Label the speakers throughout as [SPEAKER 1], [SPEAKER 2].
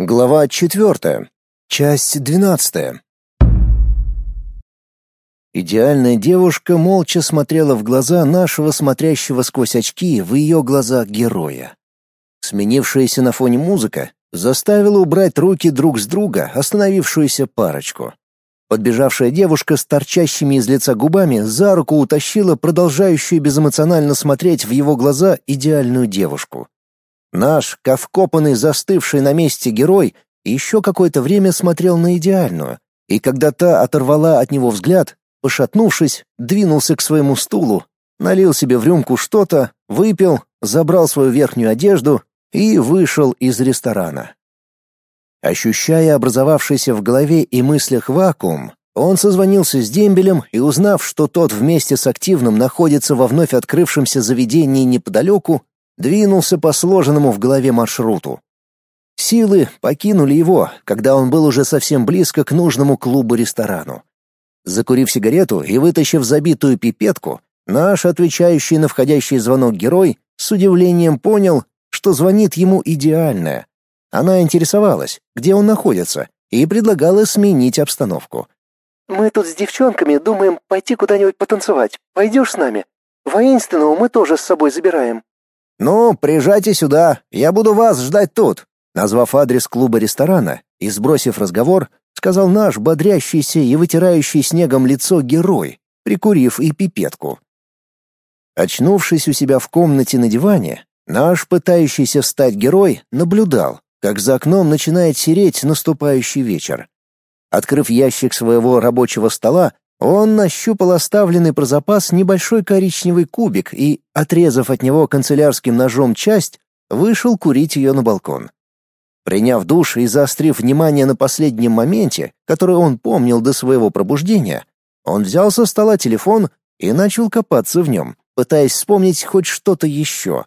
[SPEAKER 1] Глава четвертая. Часть двенадцатая. Идеальная девушка молча смотрела в глаза нашего смотрящего сквозь очки в ее глазах героя. Сменившаяся на фоне музыка заставила убрать руки друг с друга остановившуюся парочку. Подбежавшая девушка с торчащими из лица губами за руку утащила продолжающую безэмоционально смотреть в его глаза идеальную девушку. Наш, ковкопанный, застывший на месте герой, еще какое-то время смотрел на идеальную, и когда та оторвала от него взгляд, пошатнувшись, двинулся к своему стулу, налил себе в рюмку что-то, выпил, забрал свою верхнюю одежду и вышел из ресторана. Ощущая образовавшийся в голове и мыслях вакуум, он созвонился с Дембелем и, узнав, что тот вместе с активным находится во вновь открывшемся заведении неподалеку, двинулся по сложенному в голове маршруту. Силы покинули его, когда он был уже совсем близко к нужному клубу-ресторану. Закурив сигарету и вытащив забитую пипетку, наш отвечающий на входящий звонок герой с удивлением понял, что звонит ему идеальная. Она интересовалась, где он находится, и предлагала сменить обстановку.
[SPEAKER 2] «Мы тут с девчонками думаем пойти куда-нибудь потанцевать. Пойдешь с нами? Воинственного мы тоже с собой забираем».
[SPEAKER 1] «Ну, приезжайте сюда, я буду вас ждать тут», назвав адрес клуба-ресторана и сбросив разговор, сказал наш бодрящийся и вытирающий снегом лицо герой, прикурив и пипетку. Очнувшись у себя в комнате на диване, наш пытающийся встать герой наблюдал, как за окном начинает сереть наступающий вечер. Открыв ящик своего рабочего стола, он нащупал оставленный про запас небольшой коричневый кубик и, отрезав от него канцелярским ножом часть, вышел курить ее на балкон. Приняв душ и заострив внимание на последнем моменте, который он помнил до своего пробуждения, он взял со стола телефон и начал копаться в нем, пытаясь вспомнить хоть что-то еще.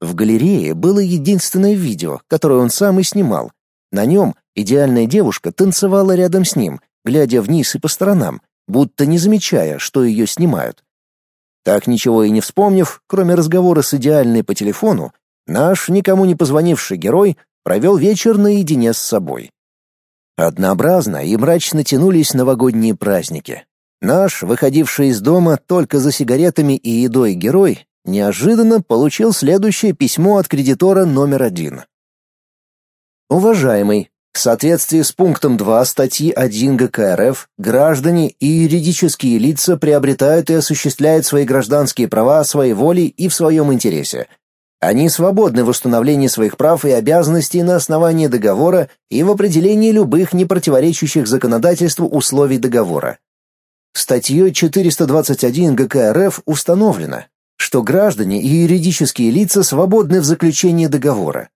[SPEAKER 1] В галерее было единственное видео, которое он сам и снимал. На нем идеальная девушка танцевала рядом с ним, глядя вниз и по сторонам, будто не замечая, что ее снимают. Так ничего и не вспомнив, кроме разговора с идеальной по телефону, наш никому не позвонивший герой провел вечер наедине с собой. Однообразно и мрачно тянулись новогодние праздники. Наш, выходивший из дома только за сигаретами и едой герой, неожиданно получил следующее письмо от кредитора номер один. «Уважаемый, в соответствии с пунктом 2 статьи 1 ГК РФ, граждане и юридические лица приобретают и осуществляют свои гражданские права своей волей и в своем интересе. Они свободны в установлении своих прав и обязанностей на основании договора и в определении любых непротиворечащих законодательству условий договора. Статьей 421 ГК РФ установлено, что граждане и юридические лица свободны в заключении договора.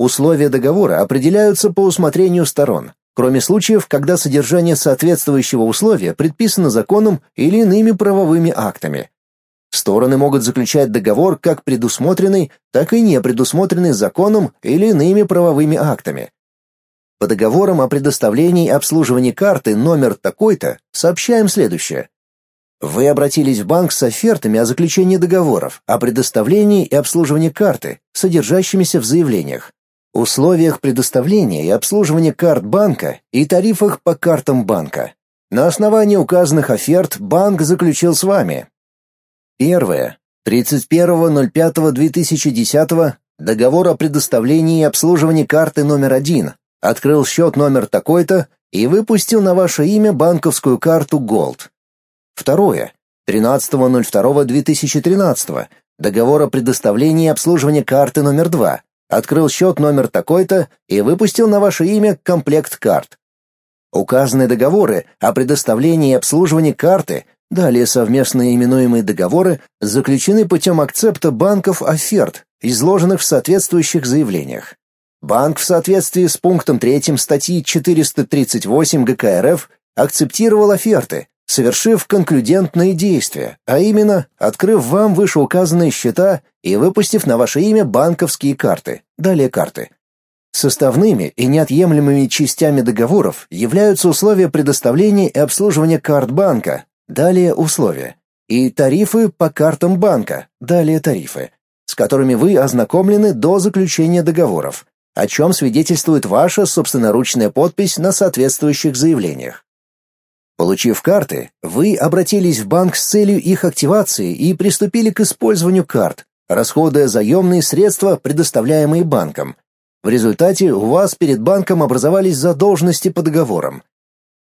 [SPEAKER 1] Условия договора определяются по усмотрению сторон, кроме случаев, когда содержание соответствующего условия предписано законом или иными правовыми актами. Стороны могут заключать договор как предусмотренный, так и не предусмотренный законом или иными правовыми актами. По договорам о предоставлении и обслуживании карты номер такой-то сообщаем следующее. Вы обратились в банк с офертами о заключении договоров о предоставлении и обслуживании карты, содержащимися в заявлениях условиях предоставления и обслуживания карт банка и тарифах по картам банка. На основании указанных оферт банк заключил с вами. Первое. 31.05.2010 договор о предоставлении и обслуживании карты номер один. Открыл счет номер такой-то и выпустил на ваше имя банковскую карту Gold. Второе. 13.02.2013 договор о предоставлении и обслуживании карты номер два открыл счет номер такой-то и выпустил на ваше имя комплект карт. Указанные договоры о предоставлении и обслуживании карты, далее совместно именуемые договоры, заключены путем акцепта банков оферт, изложенных в соответствующих заявлениях. Банк в соответствии с пунктом 3 статьи 438 ГК РФ акцептировал оферты, совершив конклюдентные действия, а именно открыв вам вышеуказанные счета и выпустив на ваше имя банковские карты, далее карты. Составными и неотъемлемыми частями договоров являются условия предоставления и обслуживания карт банка, далее условия, и тарифы по картам банка, далее тарифы, с которыми вы ознакомлены до заключения договоров, о чем свидетельствует ваша собственноручная подпись на соответствующих заявлениях. Получив карты, вы обратились в банк с целью их активации и приступили к использованию карт, расходуя заемные средства, предоставляемые банком. В результате у вас перед банком образовались задолженности по договорам.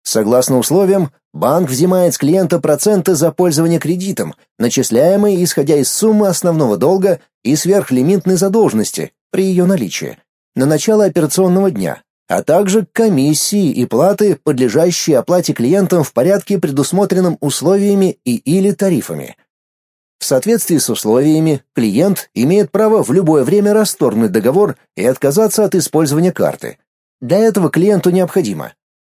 [SPEAKER 1] Согласно условиям, банк взимает с клиента проценты за пользование кредитом, начисляемые исходя из суммы основного долга и сверхлимитной задолженности при ее наличии, на начало операционного дня, а также комиссии и платы, подлежащие оплате клиентам в порядке, предусмотренном условиями и или тарифами. В соответствии с условиями, клиент имеет право в любое время расторгнуть договор и отказаться от использования карты. Для этого клиенту необходимо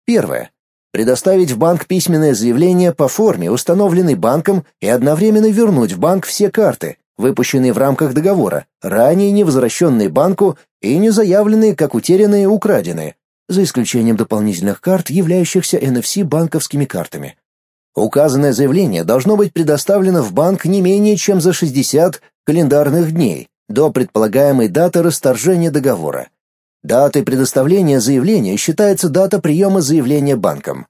[SPEAKER 1] Первое. Предоставить в банк письменное заявление по форме, установленной банком, и одновременно вернуть в банк все карты, выпущенные в рамках договора, ранее не возвращенные банку и не заявленные как утерянные и украденные, за исключением дополнительных карт, являющихся NFC банковскими картами. Указанное заявление должно быть предоставлено в банк не менее чем за 60 календарных дней до предполагаемой даты расторжения договора. Датой предоставления заявления считается дата приема заявления банком.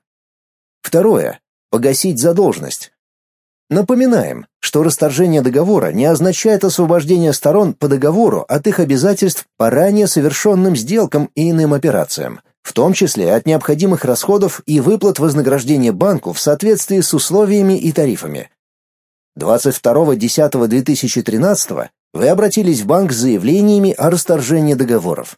[SPEAKER 1] Второе. Погасить задолженность. Напоминаем, что расторжение договора не означает освобождение сторон по договору от их обязательств по ранее совершенным сделкам и иным операциям, в том числе от необходимых расходов и выплат вознаграждения банку в соответствии с условиями и тарифами. 22.10.2013 вы обратились в банк с заявлениями о расторжении договоров.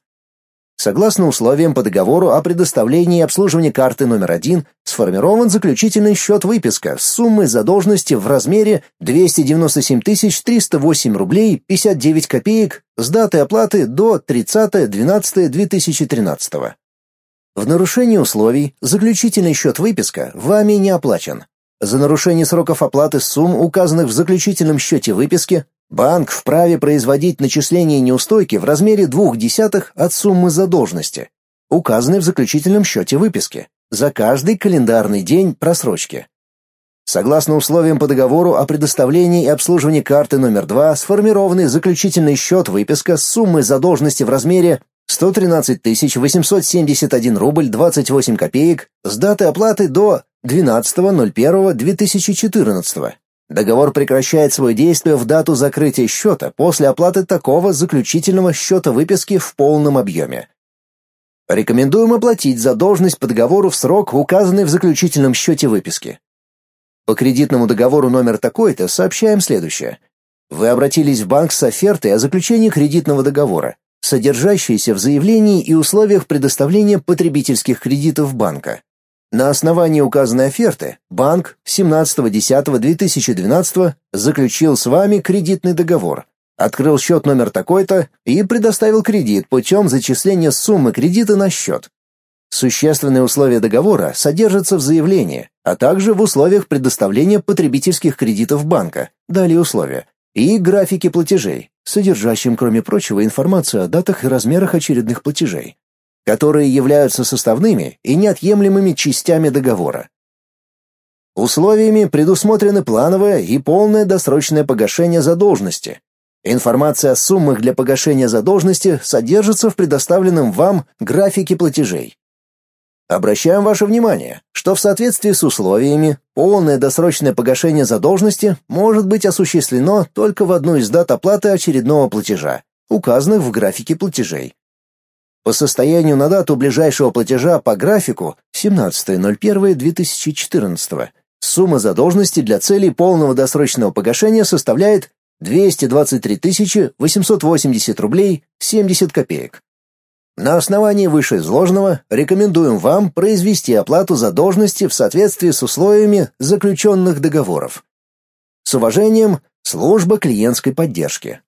[SPEAKER 1] Согласно условиям по договору о предоставлении и обслуживании карты номер один, сформирован заключительный счет-выписка с суммой задолженности в размере 297 308 рублей 59 копеек с датой оплаты до 30.12.2013. В нарушении условий заключительный счет-выписка вами не оплачен. За нарушение сроков оплаты сумм, указанных в заключительном счете выписки, Банк вправе производить начисление неустойки в размере двух десятых от суммы задолженности, указанной в заключительном счете выписки, за каждый календарный день просрочки. Согласно условиям по договору о предоставлении и обслуживании карты номер 2, сформированный заключительный счет выписка с суммой задолженности в размере 113 871 рубль 28 копеек с даты оплаты до 12.01.2014 Договор прекращает свое действие в дату закрытия счета после оплаты такого заключительного счета выписки в полном объеме. Рекомендуем оплатить задолженность по договору в срок, указанный в заключительном счете выписки. По кредитному договору номер такой-то сообщаем следующее. Вы обратились в банк с офертой о заключении кредитного договора, содержащейся в заявлении и условиях предоставления потребительских кредитов банка. На основании указанной оферты банк 17.10.2012 заключил с вами кредитный договор, открыл счет номер такой-то и предоставил кредит путем зачисления суммы кредита на счет. Существенные условия договора содержатся в заявлении, а также в условиях предоставления потребительских кредитов банка, далее условия, и графике платежей, содержащим, кроме прочего, информацию о датах и размерах очередных платежей которые являются составными и неотъемлемыми частями договора. Условиями предусмотрены плановое и полное досрочное погашение задолженности. Информация о суммах для погашения задолженности содержится в предоставленном вам графике платежей. Обращаем ваше внимание, что в соответствии с условиями полное досрочное погашение задолженности может быть осуществлено только в одну из дат оплаты очередного платежа, указанных в графике платежей. По состоянию на дату ближайшего платежа по графику 17.01.2014 сумма задолженности для целей полного досрочного погашения составляет 223 880 рублей 70 копеек. На основании вышеизложенного рекомендуем вам произвести оплату задолженности в соответствии с условиями заключенных договоров. С уважением, служба клиентской поддержки.